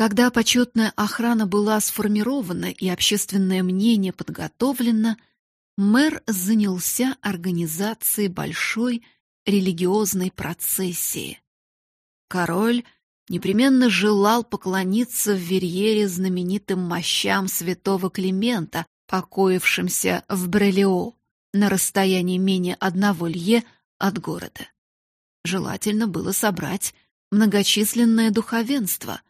Когда почетная охрана была сформирована и общественное мнение подготовлено, мэр занялся организацией большой религиозной процессии. Король непременно желал поклониться в Верьере знаменитым мощам святого Климента, покоившимся в Брелио, на расстоянии менее одного лье от города. Желательно было собрать многочисленное духовенство,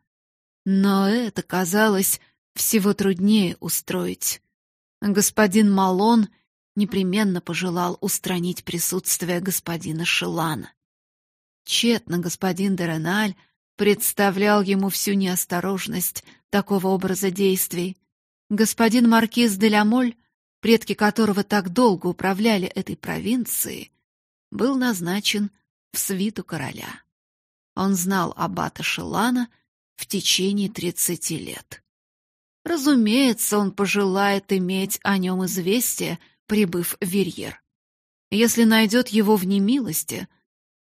но это казалось всего труднее устроить. Господин Малон непременно пожелал устранить присутствие господина Шелана. Тщетно господин Дереналь представлял ему всю неосторожность такого образа действий. Господин маркиз де Лямоль, предки которого так долго управляли этой провинцией, был назначен в свиту короля. Он знал аббата Шелана в течение тридцати лет. Разумеется, он пожелает иметь о нем известие, прибыв в Верьер. Если найдет его в немилости,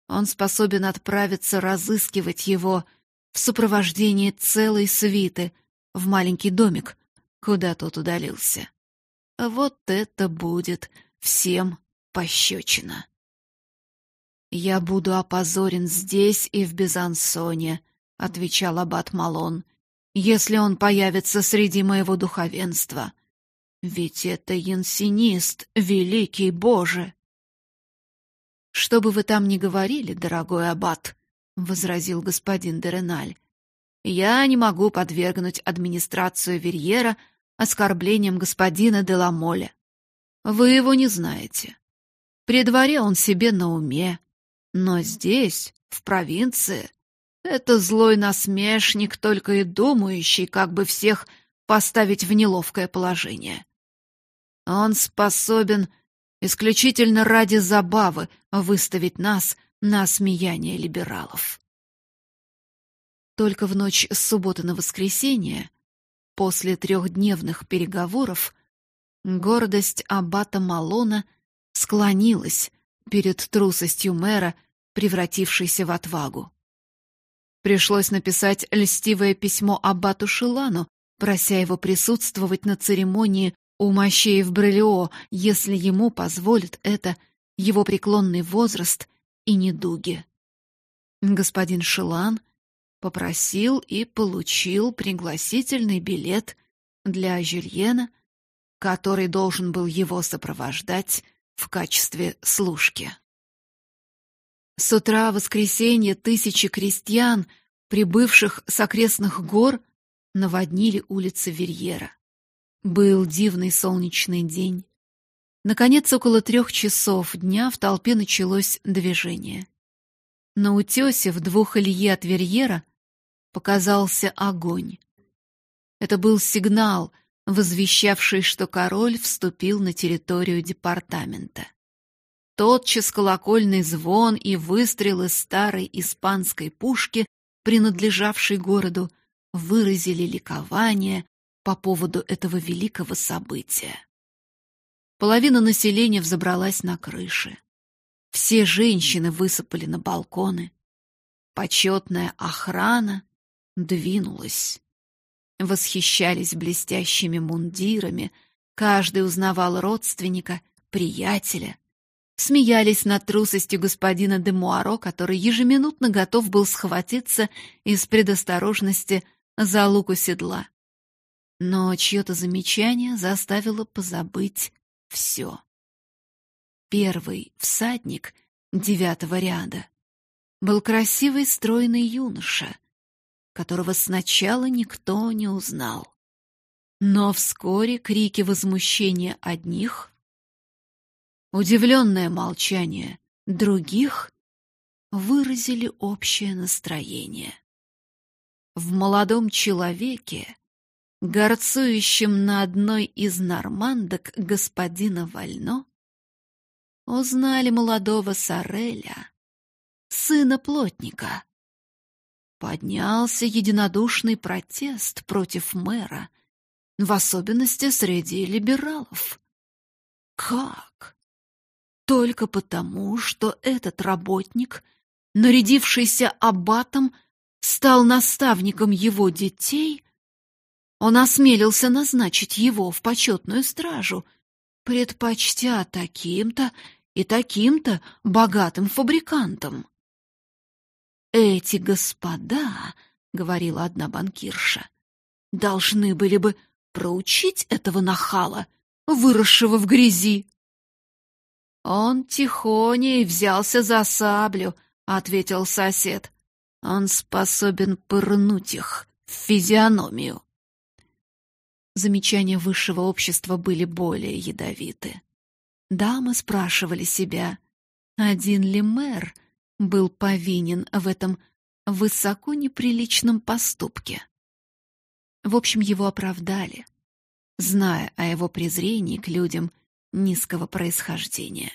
он способен отправиться разыскивать его в сопровождении целой свиты в маленький домик, куда тот удалился. Вот это будет всем пощечина. «Я буду опозорен здесь и в Безансоне», — отвечал аббат Малон, «если он появится среди моего духовенства. Ведь это янсинист, великий Боже!» «Что бы вы там ни говорили, дорогой аббат», — возразил господин Дереналь, «я не могу подвергнуть администрацию Верьера оскорблениям господина Деламоля. Вы его не знаете. При дворе он себе на уме, но здесь, в провинции, это злой насмешник, только и думающий, как бы всех поставить в неловкое положение. Он способен исключительно ради забавы выставить нас на смеяние либералов. Только в ночь с субботы на воскресенье, после трехдневных переговоров, гордость аббата Малона склонилась перед трусостью мэра, превратившейся в отвагу. Пришлось написать льстивое письмо аббату Шилану, прося его присутствовать на церемонии у мощей в Брелио, если ему позволит это его преклонный возраст и недуги. Господин Шилан попросил и получил пригласительный билет для Жюльена, который должен был его сопровождать в качестве служки. С утра воскресенья тысячи крестьян, прибывших с окрестных гор, наводнили улицы Верьера. Был дивный солнечный день. Наконец, около трех часов дня в толпе началось движение. На утесе в двух илье от Верьера показался огонь. Это был сигнал — возвещавший, что король вступил на территорию департамента. Тотчас колокольный звон и выстрелы старой испанской пушки, принадлежавшей городу, выразили ликование по поводу этого великого события. Половина населения взобралась на крыши. Все женщины высыпали на балконы. Почетная охрана двинулась восхищались блестящими мундирами, каждый узнавал родственника, приятеля. Смеялись над трусостью господина де Муаро, который ежеминутно готов был схватиться из предосторожности за луку седла. Но чье-то замечание заставило позабыть все. Первый всадник девятого ряда был красивый стройный юноша, которого сначала никто не узнал. Но вскоре крики возмущения одних, удивленное молчание других выразили общее настроение. В молодом человеке, горцующем на одной из нормандок господина Вально, узнали молодого Сареля, сына плотника, Поднялся единодушный протест против мэра, в особенности среди либералов. Как? Только потому, что этот работник, нарядившийся аббатом, стал наставником его детей, он осмелился назначить его в почетную стражу, предпочтя таким-то и таким-то богатым фабрикантам. «Эти господа, — говорила одна банкирша, — должны были бы проучить этого нахала, выросшего в грязи». «Он тихоней взялся за саблю», — ответил сосед. «Он способен пырнуть их в физиономию». Замечания высшего общества были более ядовиты. Дамы спрашивали себя, один ли мэр был повинен в этом высоко неприличном поступке. В общем, его оправдали, зная о его презрении к людям низкого происхождения.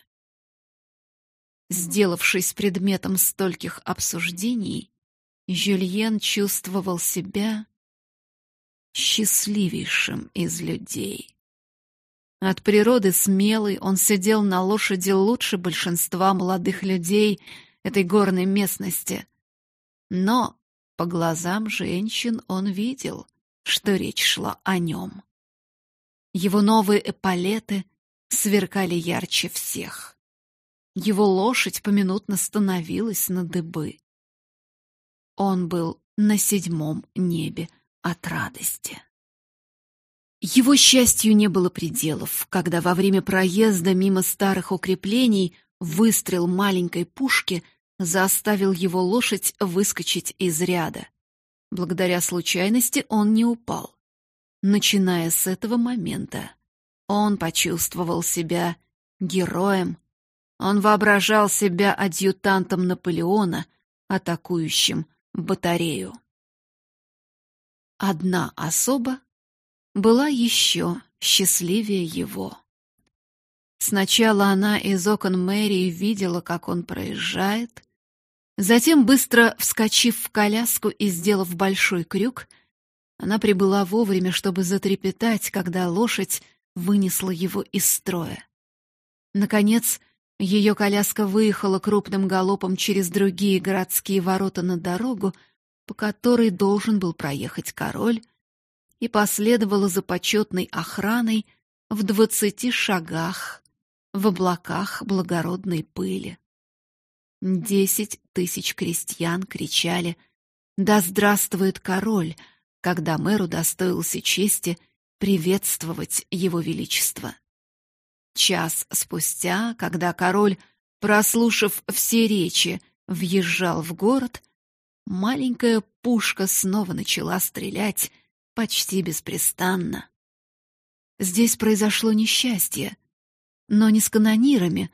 Сделавшись предметом стольких обсуждений, Жюльен чувствовал себя счастливейшим из людей. От природы смелый, он сидел на лошади лучше большинства молодых людей этой горной местности. Но по глазам женщин он видел, что речь шла о нем. Его новые эполеты сверкали ярче всех. Его лошадь поминутно становилась на дыбы. Он был на седьмом небе от радости. Его счастью не было пределов, когда во время проезда мимо старых укреплений выстрел маленькой пушки заставил его лошадь выскочить из ряда. Благодаря случайности он не упал. Начиная с этого момента, он почувствовал себя героем. Он воображал себя адъютантом Наполеона, атакующим батарею. Одна особа была еще счастливее его. Сначала она из окон мэрии видела, как он проезжает, затем, быстро вскочив в коляску и сделав большой крюк, она прибыла вовремя, чтобы затрепетать, когда лошадь вынесла его из строя. Наконец, ее коляска выехала крупным галопом через другие городские ворота на дорогу, по которой должен был проехать король, и последовала за почетной охраной в двадцати шагах в облаках благородной пыли. Десять тысяч крестьян кричали «Да здравствует король!», когда мэру достоился чести приветствовать его величество. Час спустя, когда король, прослушав все речи, въезжал в город, маленькая пушка снова начала стрелять почти беспрестанно. Здесь произошло несчастье, но не с канонирами,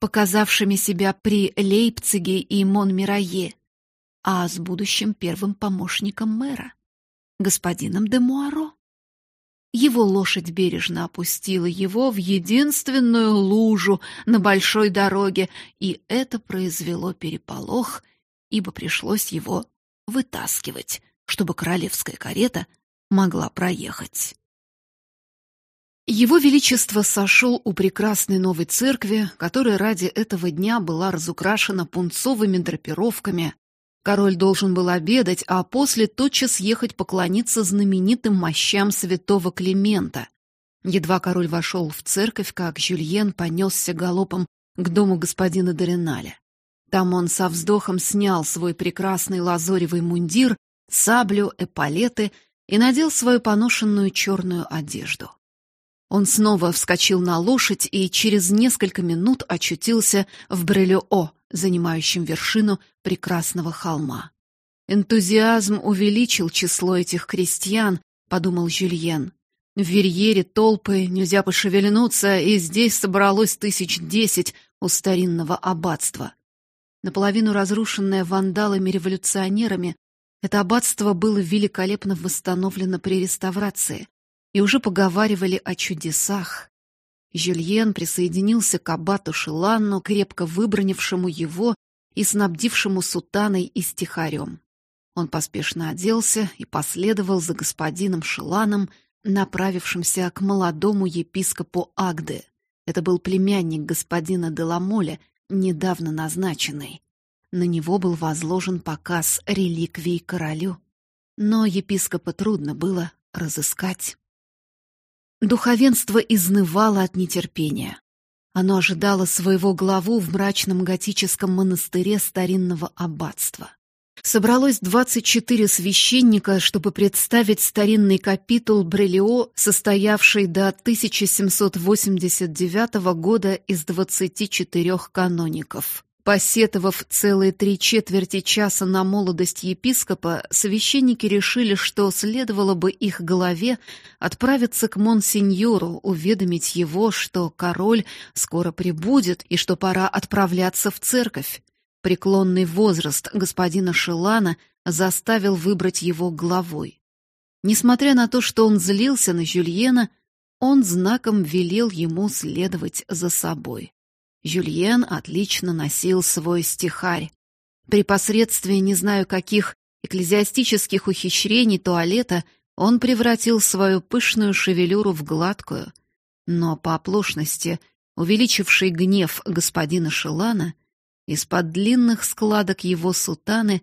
показавшими себя при Лейпциге и Монмирае, а с будущим первым помощником мэра, господином де Муаро. Его лошадь бережно опустила его в единственную лужу на большой дороге, и это произвело переполох — ибо пришлось его вытаскивать, чтобы королевская карета могла проехать. Его Величество сошел у прекрасной новой церкви, которая ради этого дня была разукрашена пунцовыми драпировками. Король должен был обедать, а после тотчас ехать поклониться знаменитым мощам святого Климента. Едва король вошел в церковь, как Жюльен понесся галопом к дому господина Дориналя. Там он со вздохом снял свой прекрасный лазоревый мундир, саблю, эполеты и надел свою поношенную черную одежду. Он снова вскочил на лошадь и через несколько минут очутился в Брелюо, занимающем вершину прекрасного холма. Энтузиазм увеличил число этих крестьян, подумал Жюльен. В Верьере толпы, нельзя пошевельнуться, и здесь собралось тысяч десять у старинного аббатства. Наполовину разрушенное вандалами-революционерами, это аббатство было великолепно восстановлено при реставрации, и уже поговаривали о чудесах. Жюльен присоединился к аббату Шиланну, крепко выбронившему его и снабдившему сутаной и стихарем. Он поспешно оделся и последовал за господином Шиланом, направившимся к молодому епископу Агде. Это был племянник господина Деламоля, недавно назначенный. на него был возложен показ реликвий королю. Но епископа трудно было разыскать. Духовенство изнывало от нетерпения. Оно ожидало своего главу в мрачном готическом монастыре старинного аббатства. Собралось 24 священника, чтобы представить старинный капитул Брелио, состоявший до 1789 года из 24 каноников. Посетовав целые три четверти часа на молодость епископа, священники решили, что следовало бы их главе отправиться к монсеньору, уведомить его, что король скоро прибудет и что пора отправляться в церковь. Преклонный возраст господина Шелана заставил выбрать его главой. Несмотря на то, что он злился на Жюльена, он знаком велел ему следовать за собой. Жюльен отлично носил свой стихарь. При посредстве не знаю каких экклезиастических ухищрений туалета он превратил свою пышную шевелюру в гладкую, но по оплошности, увеличившей гнев господина Шелана, из-под длинных складок его сутаны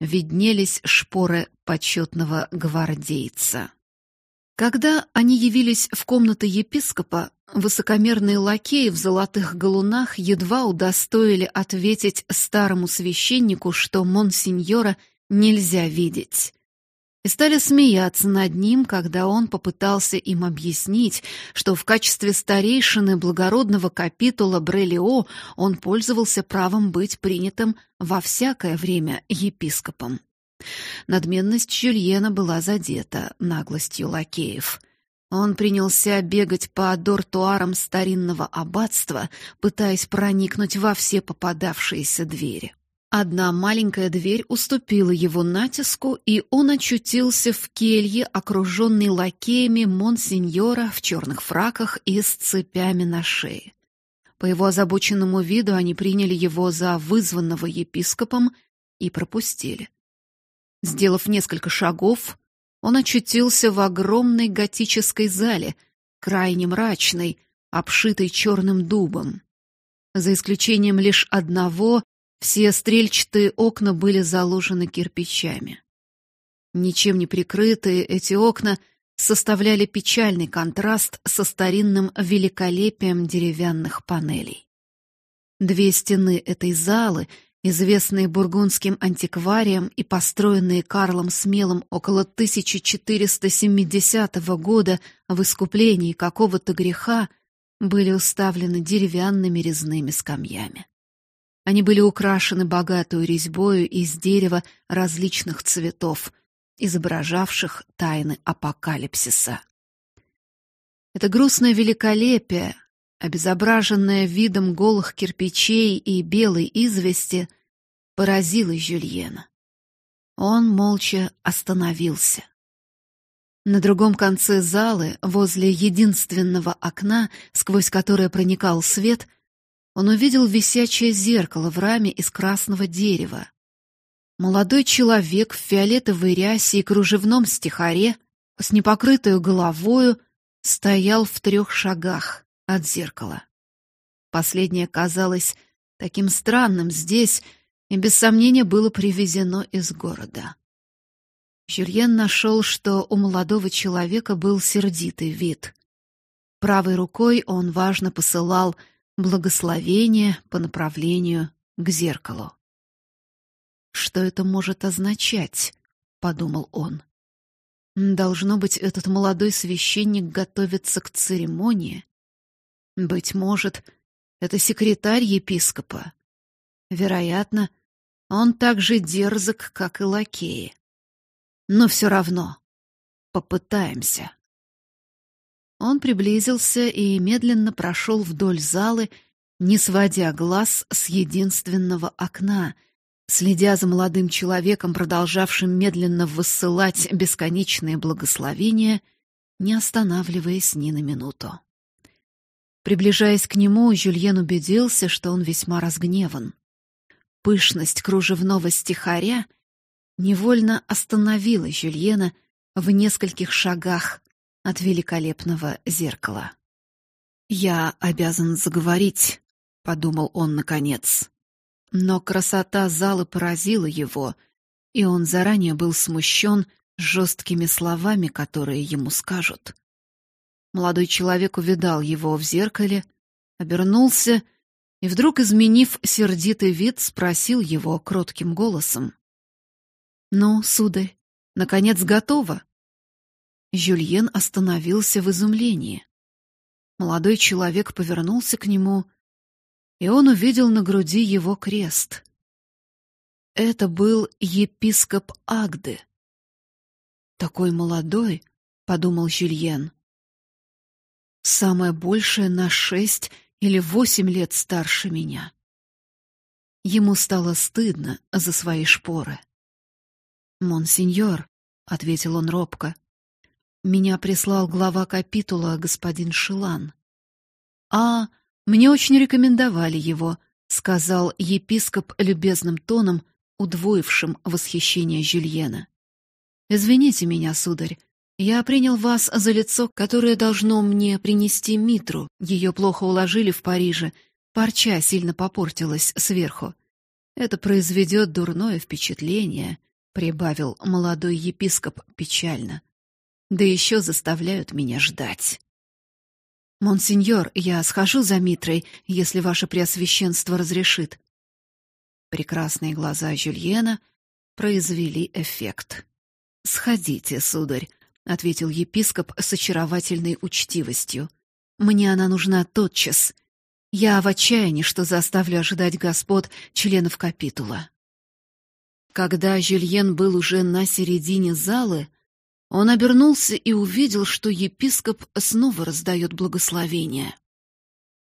виднелись шпоры почетного гвардейца. Когда они явились в комнаты епископа, высокомерные лакеи в золотых галунах едва удостоили ответить старому священнику, что монсеньора нельзя видеть. И стали смеяться над ним, когда он попытался им объяснить, что в качестве старейшины благородного капитула Брелио он пользовался правом быть принятым во всякое время епископом. Надменность Жюльена была задета наглостью лакеев. Он принялся бегать по дортуарам старинного аббатства, пытаясь проникнуть во все попадавшиеся двери. Одна маленькая дверь уступила его натиску, и он очутился в келье, окруженный лакеями монсеньора в черных фраках и с цепями на шее. По его озабоченному виду они приняли его за вызванного епископом и пропустили. Сделав несколько шагов, он очутился в огромной готической зале, крайне мрачной, обшитой черным дубом. За исключением лишь одного, все стрельчатые окна были заложены кирпичами. Ничем не прикрытые эти окна составляли печальный контраст со старинным великолепием деревянных панелей. Две стены этой залы — известные бургундским антиквариям и построенные Карлом Смелым около 1470 года в искуплении какого-то греха, были уставлены деревянными резными скамьями. Они были украшены богатой резьбою из дерева различных цветов, изображавших тайны апокалипсиса. Это грустное великолепие, обезображенная видом голых кирпичей и белой извести, поразила Жюльена. Он молча остановился. На другом конце залы, возле единственного окна, сквозь которое проникал свет, он увидел висячее зеркало в раме из красного дерева. Молодой человек в фиолетовой рясе и кружевном стихаре, с непокрытой головою, стоял в трех шагах от зеркала. Последнее казалось таким странным здесь и без сомнения было привезено из города. Жюльен нашел, что у молодого человека был сердитый вид. Правой рукой он важно посылал благословение по направлению к зеркалу. Что это может означать, подумал он. Должно быть, этот молодой священник готовится к церемонии. Быть может, это секретарь епископа. Вероятно, он так же дерзок, как и лакеи. Но все равно попытаемся. Он приблизился и медленно прошел вдоль залы, не сводя глаз с единственного окна, следя за молодым человеком, продолжавшим медленно высылать бесконечные благословения, не останавливаясь ни на минуту. Приближаясь к нему, Жюльен убедился, что он весьма разгневан. Пышность кружевного стихаря невольно остановила Жюльена в нескольких шагах от великолепного зеркала. «Я обязан заговорить», — подумал он наконец. Но красота зала поразила его, и он заранее был смущен жесткими словами, которые ему скажут. Молодой человек увидал его в зеркале, обернулся и вдруг, изменив сердитый вид, спросил его кротким голосом: "Ну, сударь, наконец готово?" Жюльен остановился в изумлении. Молодой человек повернулся к нему, и он увидел на груди его крест. Это был епископ Агды. Такой молодой, подумал Жюльен. Самое большее на шесть или восемь лет старше меня. Ему стало стыдно за свои шпоры. "Монсеньор", ответил он робко. "Меня прислал глава капитула господин Шилан". "А, мне очень рекомендовали его", сказал епископ любезным тоном, удвоившим восхищение Жюльена. Извините меня, сударь. Я принял вас за лицо, которое должно мне принести митру. Ее плохо уложили в Париже. Парча сильно попортилась сверху. Это произведет дурное впечатление, прибавил молодой епископ печально. Да еще заставляют меня ждать. Монсеньор, я схожу за митрой, если ваше преосвященство разрешит. Прекрасные глаза Жюльена произвели эффект. Сходите, сударь, ответил епископ с очаровательной учтивостью. Мне она нужна тотчас. Я в отчаянии, что заставлю ожидать господ членов капитула. Когда Жюльен был уже на середине залы, он обернулся и увидел, что епископ снова раздает благословение.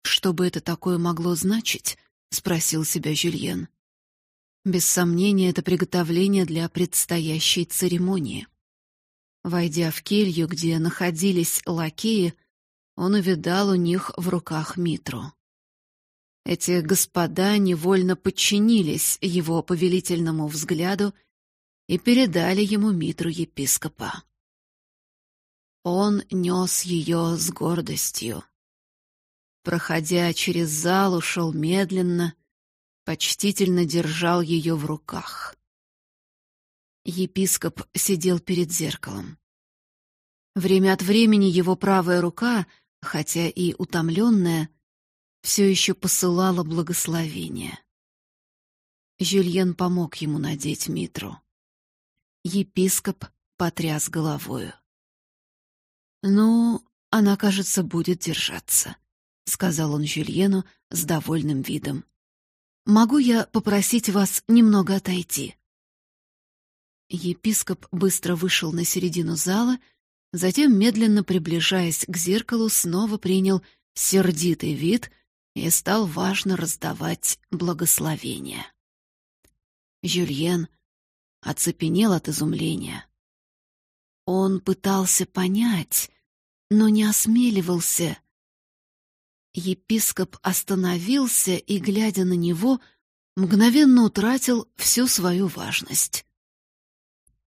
Что бы это такое могло значить? спросил себя Жюльен. Без сомнения, это приготовление для предстоящей церемонии. Войдя в келью, где находились лакеи, он увидал у них в руках митру. Эти господа невольно подчинились его повелительному взгляду и передали ему митру епископа. Он нес ее с гордостью. Проходя через зал, ушел медленно, почтительно держал ее в руках. Епископ сидел перед зеркалом. Время от времени его правая рука, хотя и утомленная, все еще посылала благословение. Жюльен помог ему надеть митру. Епископ потряс головою. «Ну, она, кажется, будет держаться», — сказал он Жюльену с довольным видом. Могу я попросить вас немного отойти? Епископ быстро вышел на середину зала, затем медленно приближаясь к зеркалу, снова принял сердитый вид и стал важно раздавать благословения. Жюльен оцепенел от изумления. Он пытался понять, но не осмеливался Епископ остановился и, глядя на него, мгновенно утратил всю свою важность.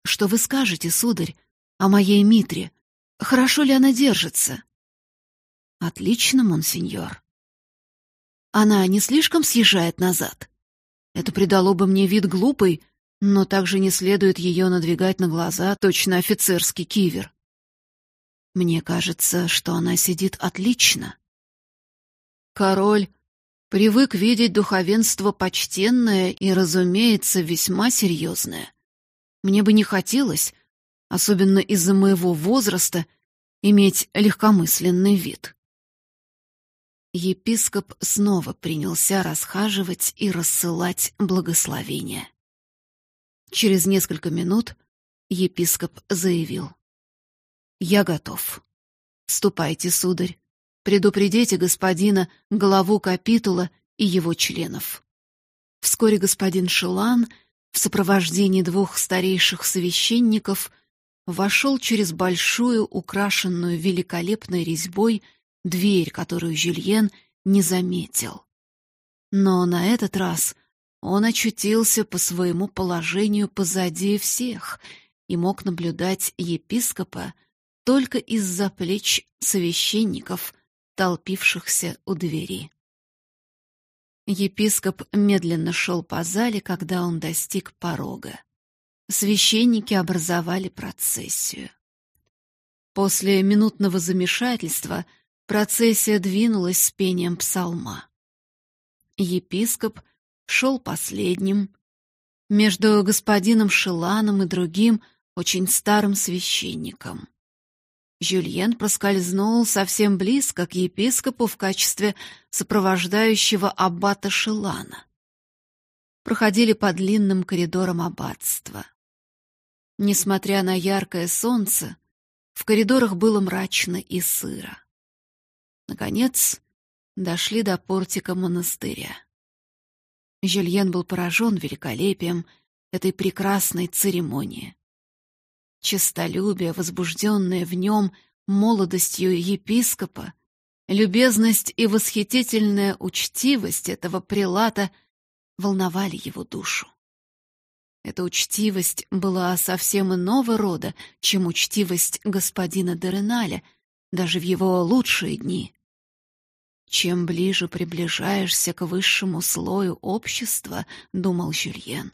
Что вы скажете, сударь, о моей Митре? Хорошо ли она держится? Отлично, монсеньор. Она не слишком съезжает назад. Это придало бы мне вид глупый, но также не следует ее надвигать на глаза, точно офицерский кивер. Мне кажется, что она сидит отлично. Король привык видеть духовенство почтенное и, разумеется, весьма серьезное. Мне бы не хотелось, особенно из-за моего возраста, иметь легкомысленный вид. Епископ снова принялся расхаживать и рассылать благословения. Через несколько минут епископ заявил: "Я готов. Ступайте, сударь. Предупредите господина главу капитула и его членов. Вскоре господин Шилан в сопровождении двух старейших священников вошел через большую, украшенную великолепной резьбой дверь, которую Жюльен не заметил. Но на этот раз он очутился по своему положению позади всех и мог наблюдать епископа только из-за плеч священников, толпившихся у двери. Епископ медленно шел по зале, когда он достиг порога. Священники образовали процессию. После минутного замешательства процессия двинулась с пением псалма. Епископ шел последним, между господином Шеланом и другим, очень старым священником. Жюльен проскользнул совсем близко к епископу в качестве сопровождающего аббата Шелана. Проходили по длинным коридорам аббатства. Несмотря на яркое солнце, в коридорах было мрачно и сыро. Наконец, дошли до портика монастыря. Жюльен был поражен великолепием этой прекрасной церемонии. Честолюбие, возбужденное в нем молодостью епископа, любезность и восхитительная учтивость этого прилата волновали его душу. Эта учтивость была совсем иного рода, чем учтивость господина Дереналя, даже в его лучшие дни. Чем ближе приближаешься к высшему слою общества, думал Жюльен,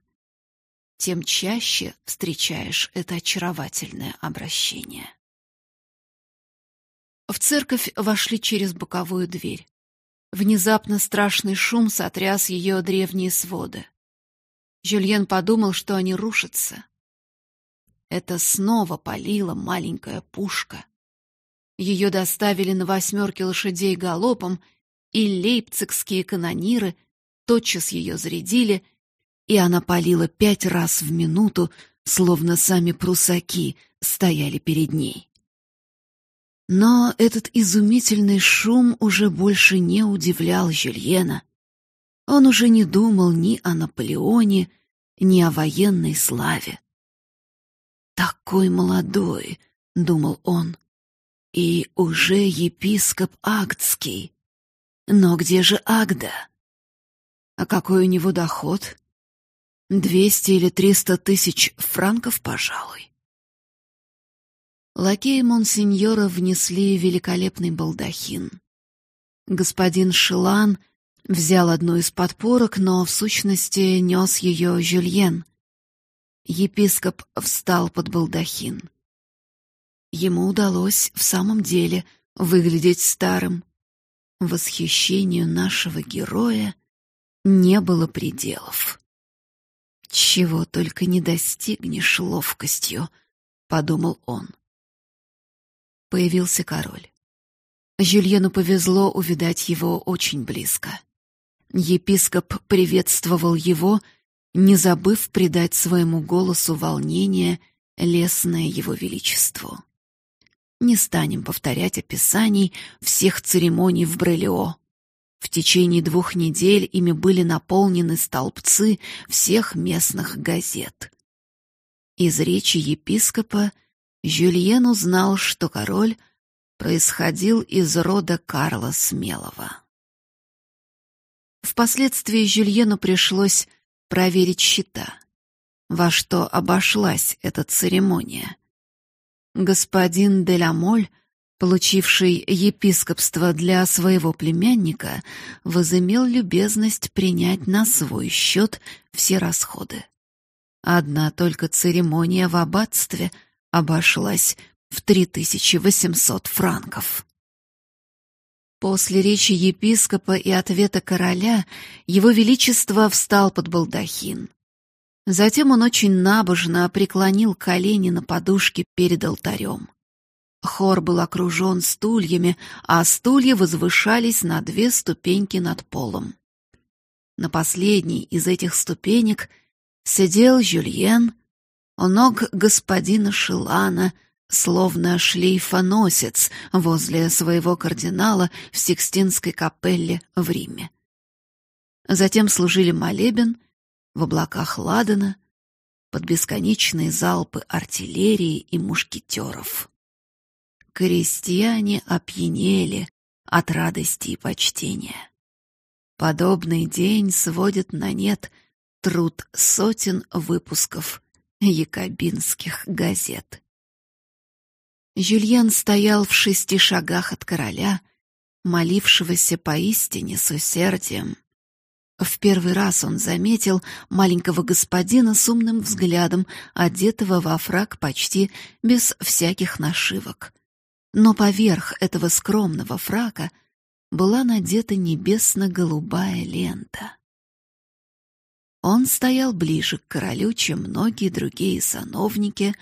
тем чаще встречаешь это очаровательное обращение. В церковь вошли через боковую дверь. Внезапно страшный шум сотряс ее древние своды. Жюльен подумал, что они рушатся. Это снова полила маленькая пушка. Ее доставили на восьмерке лошадей галопом, и лейпцигские канониры тотчас ее зарядили — и она палила пять раз в минуту, словно сами прусаки стояли перед ней. Но этот изумительный шум уже больше не удивлял Жюльена. Он уже не думал ни о Наполеоне, ни о военной славе. «Такой молодой», — думал он, — «и уже епископ Агдский. Но где же Агда? А какой у него доход? Двести или триста тысяч франков, пожалуй. Лакеи монсеньора внесли великолепный балдахин. Господин Шилан взял одну из подпорок, но в сущности нес ее Жюльен. Епископ встал под балдахин. Ему удалось в самом деле выглядеть старым. Восхищению нашего героя не было пределов. Чего только не достигнешь ловкостью, подумал он. Появился король. Жюльену повезло увидать его очень близко. Епископ приветствовал его, не забыв придать своему голосу волнение, лесное его величеству. Не станем повторять описаний всех церемоний в Брелио. В течение двух недель ими были наполнены столбцы всех местных газет. Из речи епископа Жюльен узнал, что король происходил из рода Карла Смелого. Впоследствии Жюльену пришлось проверить счета, во что обошлась эта церемония. Господин Делямоль получивший епископство для своего племянника, возымел любезность принять на свой счет все расходы. Одна только церемония в аббатстве обошлась в 3800 франков. После речи епископа и ответа короля его величество встал под балдахин. Затем он очень набожно преклонил колени на подушке перед алтарем. Хор был окружен стульями, а стулья возвышались на две ступеньки над полом. На последней из этих ступенек сидел Жюльен, у ног господина Шилана, словно шлейфоносец возле своего кардинала в Сикстинской капелле в Риме. Затем служили молебен в облаках ладана под бесконечные залпы артиллерии и мушкетеров. Крестьяне опьянели от радости и почтения. Подобный день сводит на нет труд сотен выпусков якобинских газет. Жюльен стоял в шести шагах от короля, молившегося поистине с усердием. В первый раз он заметил маленького господина с умным взглядом, одетого во фрак почти без всяких нашивок. Но поверх этого скромного фрака была надета небесно-голубая лента. Он стоял ближе к королю, чем многие другие сановники,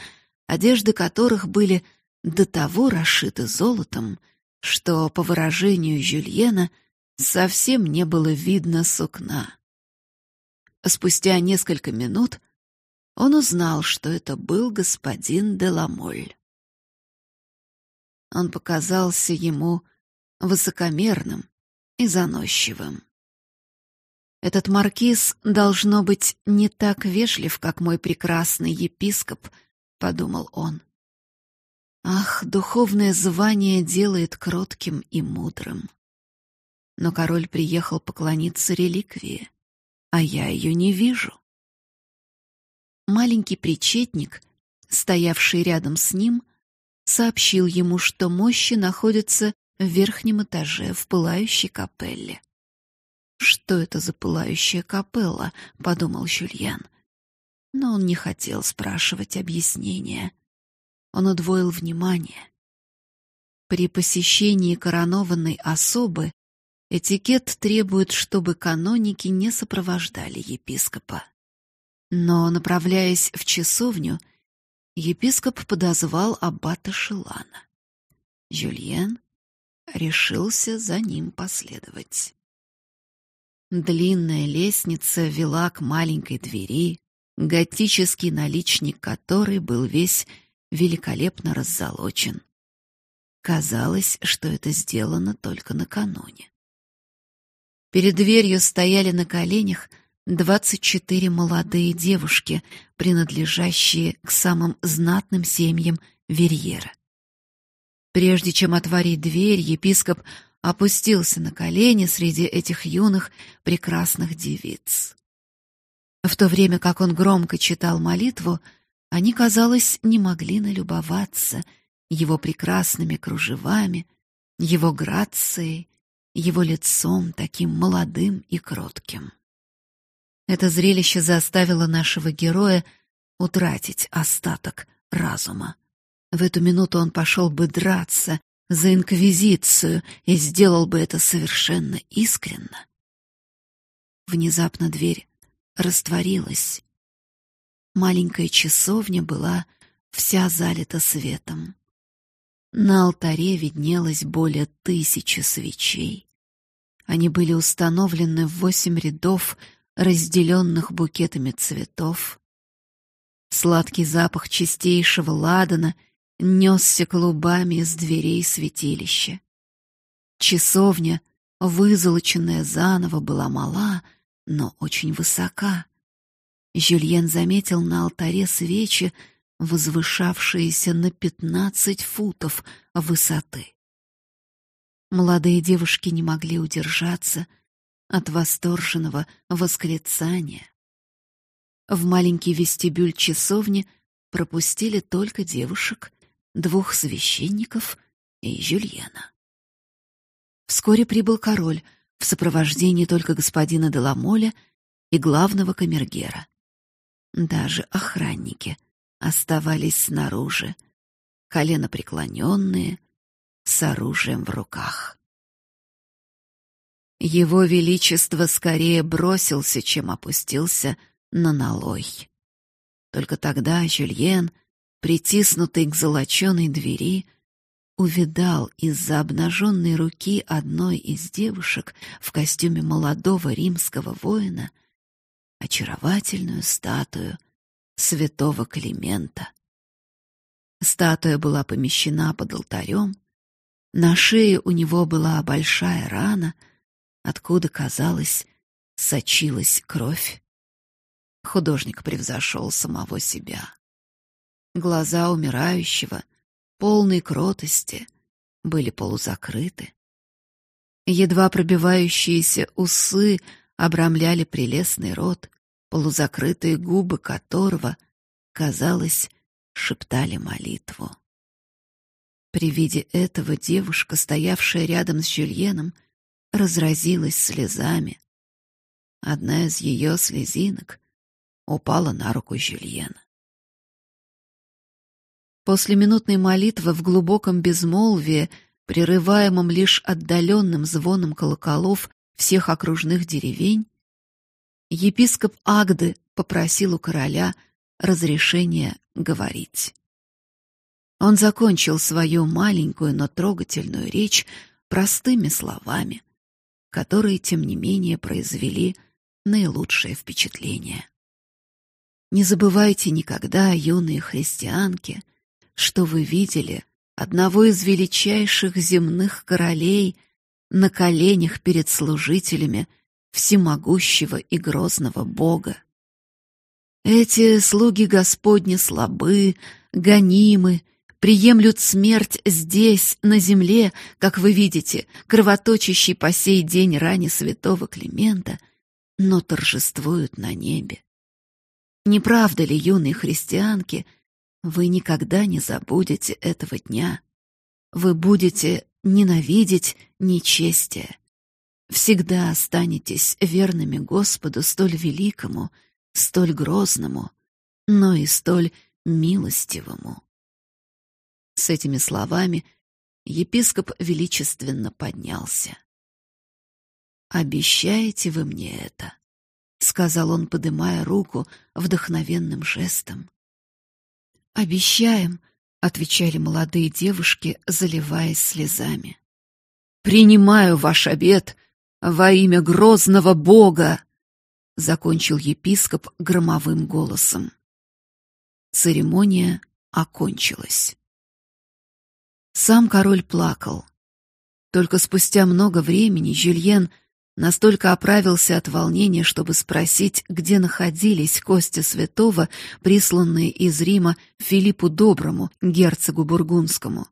одежды которых были до того расшиты золотом, что, по выражению Жюльена, — совсем не было видно сукна. Спустя несколько минут он узнал, что это был господин Деламоль. Он показался ему высокомерным и заносчивым. Этот маркиз должно быть не так вежлив, как мой прекрасный епископ, подумал он. Ах, духовное звание делает кротким и мудрым но король приехал поклониться реликвии, а я ее не вижу. Маленький причетник, стоявший рядом с ним, сообщил ему, что мощи находятся в верхнем этаже в пылающей капелле. Что это за пылающая капелла, подумал Жюльен. Но он не хотел спрашивать объяснения. Он удвоил внимание. При посещении коронованной особы Этикет требует, чтобы каноники не сопровождали епископа. Но, направляясь в часовню, епископ подозвал аббата Шилана. Жюльен решился за ним последовать. Длинная лестница вела к маленькой двери, готический наличник которой был весь великолепно раззолочен. Казалось, что это сделано только накануне. Перед дверью стояли на коленях двадцать четыре молодые девушки, принадлежащие к самым знатным семьям Верьера. Прежде чем отворить дверь, епископ опустился на колени среди этих юных прекрасных девиц. В то время как он громко читал молитву, они, казалось, не могли налюбоваться его прекрасными кружевами, его грацией его лицом таким молодым и кротким. Это зрелище заставило нашего героя утратить остаток разума. В эту минуту он пошел бы драться за инквизицию и сделал бы это совершенно искренно. Внезапно дверь растворилась. Маленькая часовня была вся залита светом. На алтаре виднелось более тысячи свечей. Они были установлены в восемь рядов, разделенных букетами цветов. Сладкий запах чистейшего ладана несся клубами из дверей святилища. Часовня, вызолоченная заново, была мала, но очень высока. Жюльен заметил на алтаре свечи, возвышавшиеся на пятнадцать футов высоты. Молодые девушки не могли удержаться от восторженного восклицания. В маленький вестибюль часовни пропустили только девушек, двух священников и Жюльена. Вскоре прибыл король в сопровождении только господина Деламоля и главного камергера. Даже охранники оставались снаружи, колено преклоненные, с оружием в руках. Его величество скорее бросился, чем опустился на налой. Только тогда Жюльен, притиснутый к золоченой двери, увидал из-за обнаженной руки одной из девушек в костюме молодого римского воина очаровательную статую святого Климента. Статуя была помещена под алтарем, на шее у него была большая рана, откуда, казалось, сочилась кровь. Художник превзошел самого себя. Глаза умирающего, полные кротости, были полузакрыты. Едва пробивающиеся усы обрамляли прелестный рот, полузакрытые губы которого, казалось, шептали молитву. При виде этого девушка, стоявшая рядом с Жюльеном, разразилась слезами. Одна из ее слезинок упала на руку Жюльена. После минутной молитвы в глубоком безмолвии, прерываемом лишь отдаленным звоном колоколов всех окружных деревень, епископ Агды попросил у короля разрешения говорить. Он закончил свою маленькую, но трогательную речь простыми словами, которые, тем не менее, произвели наилучшее впечатление. Не забывайте никогда, юные христианки, что вы видели одного из величайших земных королей на коленях перед служителями всемогущего и грозного Бога. Эти слуги Господни слабы, гонимы, приемлют смерть здесь, на земле, как вы видите, кровоточащий по сей день ране святого Климента, но торжествуют на небе. Не правда ли, юные христианки, вы никогда не забудете этого дня? Вы будете ненавидеть нечестие. Всегда останетесь верными Господу столь великому, столь грозному, но и столь милостивому. С этими словами епископ величественно поднялся. «Обещаете вы мне это?» — сказал он, подымая руку вдохновенным жестом. «Обещаем», — отвечали молодые девушки, заливаясь слезами. «Принимаю ваш обет во имя грозного Бога!» — закончил епископ громовым голосом. Церемония окончилась. Сам король плакал. Только спустя много времени Жюльен настолько оправился от волнения, чтобы спросить, где находились кости святого, присланные из Рима Филиппу Доброму, герцогу бургундскому.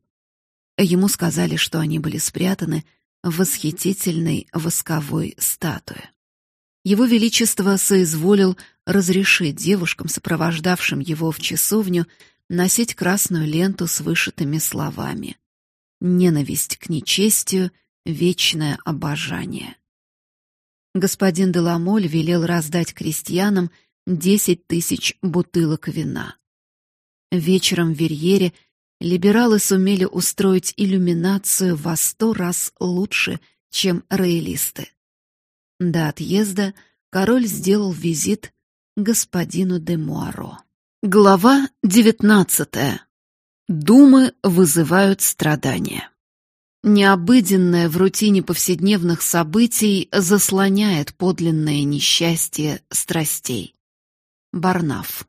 Ему сказали, что они были спрятаны в восхитительной восковой статуе. Его величество соизволил разрешить девушкам, сопровождавшим его в часовню, носить красную ленту с вышитыми словами: ненависть к нечестию, вечное обожание. Господин Деламоль велел раздать крестьянам десять тысяч бутылок вина. Вечером в Верьере либералы сумели устроить иллюминацию во сто раз лучше, чем роялисты. До отъезда король сделал визит господину де Муаро. Глава девятнадцатая. Думы вызывают страдания. Необыденное в рутине повседневных событий заслоняет подлинное несчастье страстей. Барнаф.